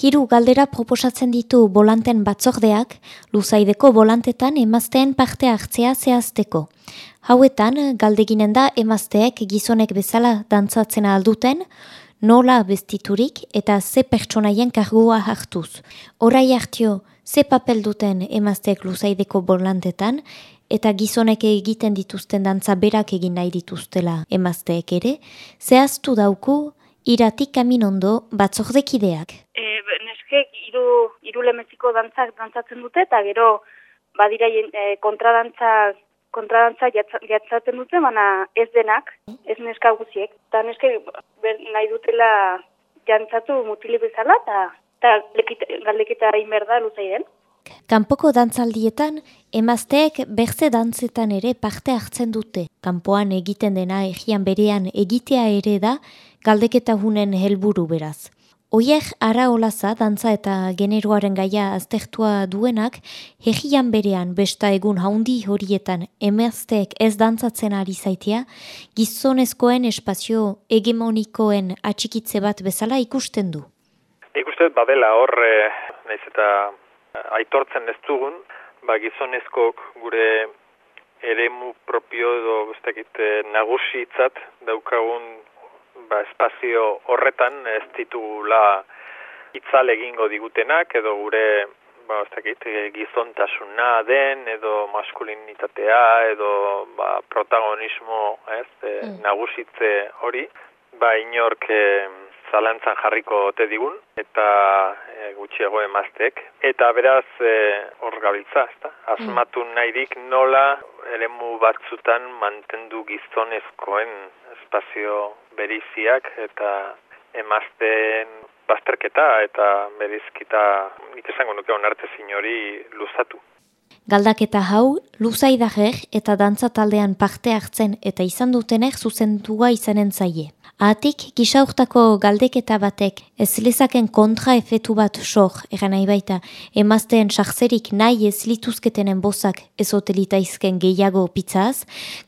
Hiru galdera proposatzen ditu bolanten batzordeak, luzaideko bolantetan emazteen parte hartzea zehazteko. Hauetan, galdeginen da emazteek gizonek bezala dantzatzen alduten, nola bestiturik eta ze pertsonaien kargua hartuz. Horai hartio, ze papel duten emazteek luzaideko bolantetan, eta gizonek egiten dituzten dantza berak egin nahi dituztela emazteek ere, zehaztu dauku iratik kaminondo batzordekideak. E, iru, iru lemeziko dantzak dantzatzen dute eta gero badira e, kontradantza kontradantza jatzaten dute, baina ez denak, ez neska guziek. Eta neske nahi dutela jantzatu mutili bezala eta galdekita inberda luzai den. Kanpoko dantzaldietan, emazteek berze dantzetan ere parte hartzen dute. Kanpoan egiten dena egian berean egitea ere da, galdeketa hunen helburu beraz. Oier ara olaza dantza eta generoaren gaia aztertua duenak, hegian berean besta egun haundi horietan emazteek ez dantzatzen ari zaitea, gizonezkoen espazio hegemonikoen atxikitze bat bezala ikusten du. Ikusten badela hor, naiz eta aitortzen ez dugun, ba, gizonezkok gure eremu propio edo bestekit nagusitzat daukagun ba, espazio horretan ez ditugula itzal egingo digutenak edo gure ba, bestekit, gizontasuna den edo maskulinitatea edo ba, protagonismo ez, e, mm. nagusitze hori, ba, inork zalantzan jarriko ote digun, eta e, gutxiago emaztek. Eta beraz, e, hor gabiltza, ezta? Azmatu mm. nahirik nola, eremu batzutan mantendu gizonezkoen espazio beriziak, eta emazten bazterketa, eta berizkita, itesango nuke onarte zinori luzatu. Galdaketa hau, luzaidager eta dantza taldean parte hartzen eta izan dutenek zuzendua izanen zaie. Atik, gisaurtako galdeketa batek ez lezaken kontra efetu bat sor, eran nahi baita, emazteen sartzerik nahi ez lituzketenen bozak ezotelita izken gehiago pizzaz,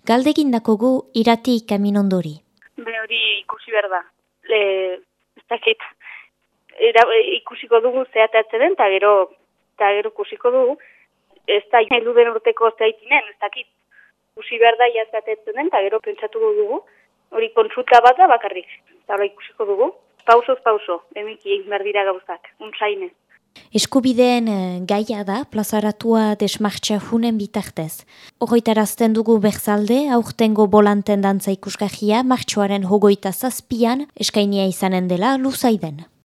galdegin dakogu irati kaminondori. Be hori ikusi behar da. Le, ez dakit, Era, ikusiko dugu zehateatzen den, eta gero, gero ikusiko dugu, ez da heldu den urteko zaitinen, ez dakit, ikusi behar da jazatetzen den, eta gero pentsatu dugu, hori kontsulta bat da bakarrik, eta ikusiko dugu, pausoz pauso, emiki egin behar dira gauzak, unzainez. Eskubideen eh, gaia da plazaratua desmartxa junen bitartez. Horroitarazten dugu berzalde, aurtengo bolanten dantza ikusgahia, martxoaren hogoita zazpian, eskainia izanen dela luzaiden.